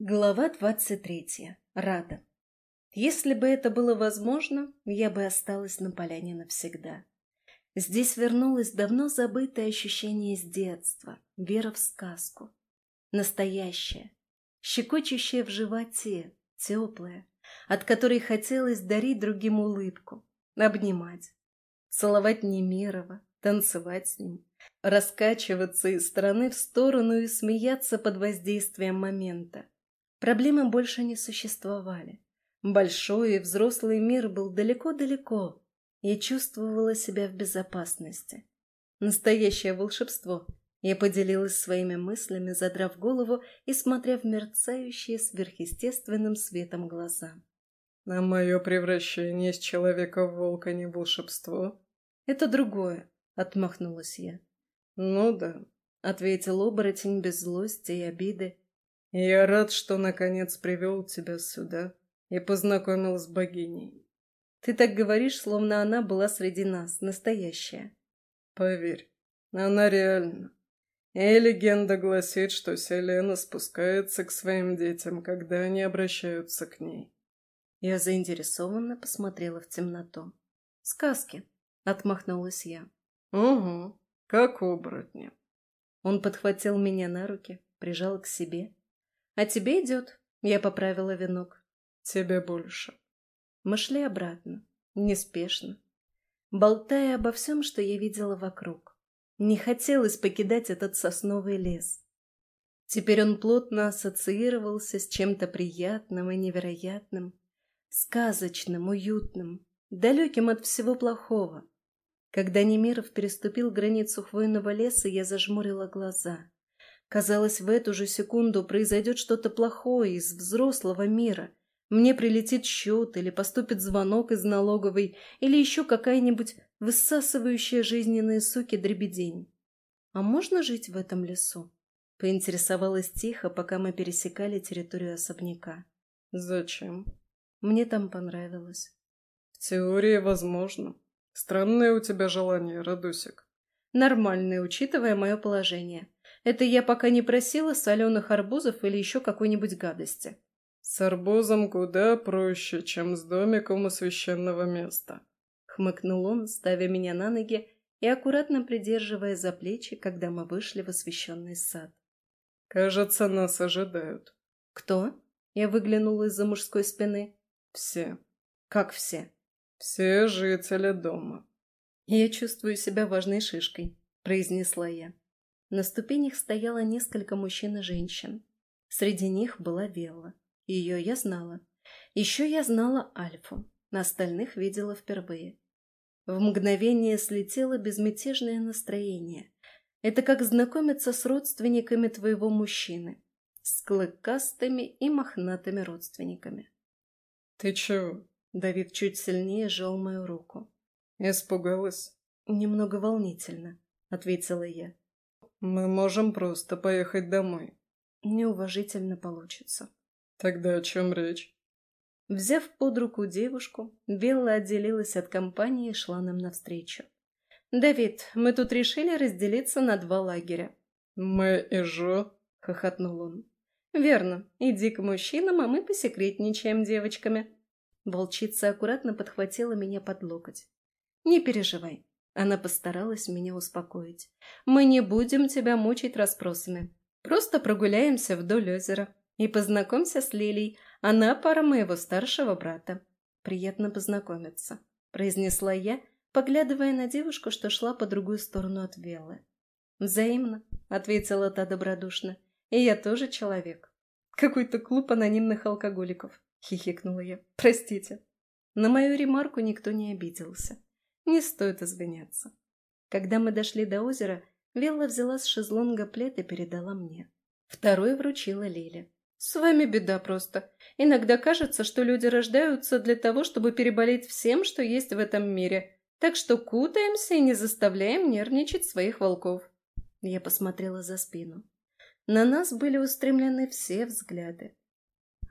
Глава двадцать третья. Рада. Если бы это было возможно, я бы осталась на поляне навсегда. Здесь вернулось давно забытое ощущение с детства, вера в сказку. Настоящее, щекочущее в животе, теплое, от которой хотелось дарить другим улыбку, обнимать, целовать Немирова, танцевать с ним, раскачиваться из стороны в сторону и смеяться под воздействием момента. Проблемы больше не существовали. Большой и взрослый мир был далеко-далеко. Я чувствовала себя в безопасности. Настоящее волшебство. Я поделилась своими мыслями, задрав голову и смотря в мерцающие сверхъестественным светом глаза. «А мое превращение из человека в волка не волшебство?» «Это другое», — отмахнулась я. «Ну да», — ответил оборотень без злости и обиды, я рад, что наконец привел тебя сюда и познакомил с богиней. Ты так говоришь, словно она была среди нас, настоящая. Поверь, она реальна. И легенда гласит, что Селена спускается к своим детям, когда они обращаются к ней. Я заинтересованно посмотрела в темноту. «Сказки», — отмахнулась я. «Угу, как оборотни». Он подхватил меня на руки, прижал к себе «А тебе идет?» Я поправила венок. «Тебе больше». Мы шли обратно, неспешно, болтая обо всем, что я видела вокруг. Не хотелось покидать этот сосновый лес. Теперь он плотно ассоциировался с чем-то приятным и невероятным, сказочным, уютным, далеким от всего плохого. Когда Немиров переступил границу хвойного леса, я зажмурила глаза. Казалось, в эту же секунду произойдет что-то плохое из взрослого мира. Мне прилетит счет или поступит звонок из налоговой или еще какая-нибудь высасывающая жизненные соки дребедень. А можно жить в этом лесу? Поинтересовалась тихо, пока мы пересекали территорию особняка. Зачем? Мне там понравилось. В теории возможно. Странное у тебя желание, Радусик. Нормальное, учитывая мое положение. Это я пока не просила соленых арбузов или еще какой-нибудь гадости. С арбузом куда проще, чем с домиком у священного места. Хмыкнул он, ставя меня на ноги и аккуратно придерживая за плечи, когда мы вышли в освещенный сад. Кажется, нас ожидают. Кто? Я выглянула из-за мужской спины. Все. Как все? Все жители дома. Я чувствую себя важной шишкой, произнесла я. На ступенях стояло несколько мужчин и женщин. Среди них была Велла. Ее я знала. Еще я знала Альфу. На остальных видела впервые. В мгновение слетело безмятежное настроение. Это как знакомиться с родственниками твоего мужчины. С клыкастыми и мохнатыми родственниками. «Ты чего?» Давид чуть сильнее сжал мою руку. «Испугалась?» «Немного волнительно», — ответила я. Мы можем просто поехать домой. Неуважительно получится. Тогда о чем речь? Взяв под руку девушку, Белла отделилась от компании и шла нам навстречу. «Давид, мы тут решили разделиться на два лагеря». «Мы и Жо?» — хохотнул он. «Верно. Иди к мужчинам, а мы посекретничаем девочками». Волчица аккуратно подхватила меня под локоть. «Не переживай. Она постаралась меня успокоить. «Мы не будем тебя мучить расспросами. Просто прогуляемся вдоль озера. И познакомься с Лилей. Она пара моего старшего брата. Приятно познакомиться», — произнесла я, поглядывая на девушку, что шла по другую сторону от Веллы. «Взаимно», — ответила та добродушно. «И я тоже человек». «Какой-то клуб анонимных алкоголиков», — хихикнула я. «Простите». На мою ремарку никто не обиделся. Не стоит извиняться. Когда мы дошли до озера, Велла взяла с шезлонга плед и передала мне. Второй вручила Лиле. «С вами беда просто. Иногда кажется, что люди рождаются для того, чтобы переболеть всем, что есть в этом мире. Так что кутаемся и не заставляем нервничать своих волков». Я посмотрела за спину. На нас были устремлены все взгляды.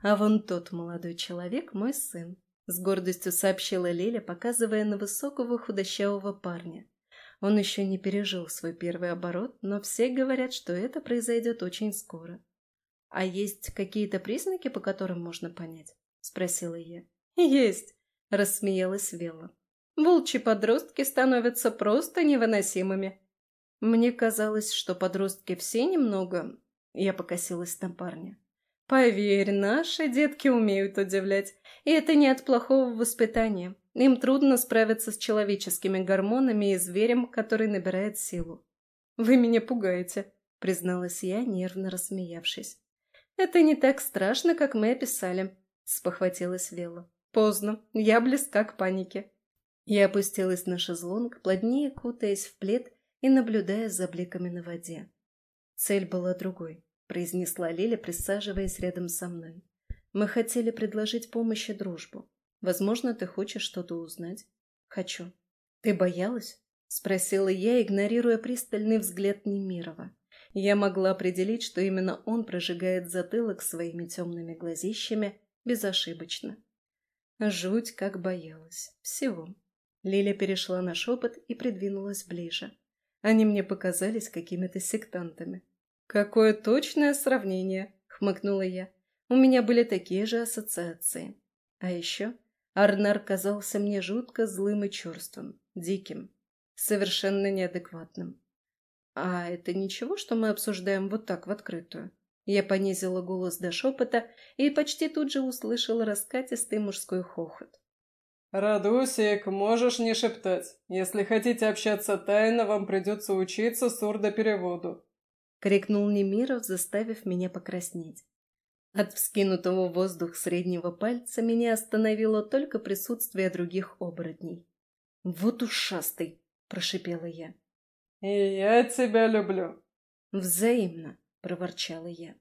А вон тот молодой человек — мой сын. С гордостью сообщила Лиля, показывая на высокого худощавого парня. Он еще не пережил свой первый оборот, но все говорят, что это произойдет очень скоро. «А есть какие-то признаки, по которым можно понять?» — спросила я. «Есть!» — рассмеялась Вела. «Волчьи подростки становятся просто невыносимыми». Мне казалось, что подростки все немного... Я покосилась на парня. «Поверь, наши детки умеют удивлять, и это не от плохого воспитания. Им трудно справиться с человеческими гормонами и зверем, который набирает силу. Вы меня пугаете», — призналась я, нервно рассмеявшись. «Это не так страшно, как мы описали», — спохватилась Вела. «Поздно. Я близка к панике». Я опустилась на шезлонг, плотнее кутаясь в плед и наблюдая за бликами на воде. Цель была другой, произнесла Лиля, присаживаясь рядом со мной. Мы хотели предложить помощь и дружбу. Возможно, ты хочешь что-то узнать? Хочу. Ты боялась? Спросила я, игнорируя пристальный взгляд Немирова. Я могла определить, что именно он прожигает затылок своими темными глазищами безошибочно. Жуть как боялась. Всего. Лиля перешла на шепот и придвинулась ближе. Они мне показались какими-то сектантами. «Какое точное сравнение!» — хмыкнула я. «У меня были такие же ассоциации. А еще Арнар казался мне жутко злым и черствым, диким, совершенно неадекватным. А это ничего, что мы обсуждаем вот так в открытую?» Я понизила голос до шепота и почти тут же услышала раскатистый мужской хохот. «Радусик, можешь не шептать. Если хотите общаться тайно, вам придется учиться сурдопереводу», — крикнул Немиров, заставив меня покраснеть. От вскинутого в воздух среднего пальца меня остановило только присутствие других оборотней. «Вот ушастый!» — прошипела я. «И я тебя люблю!» «Взаимно!» — проворчала я.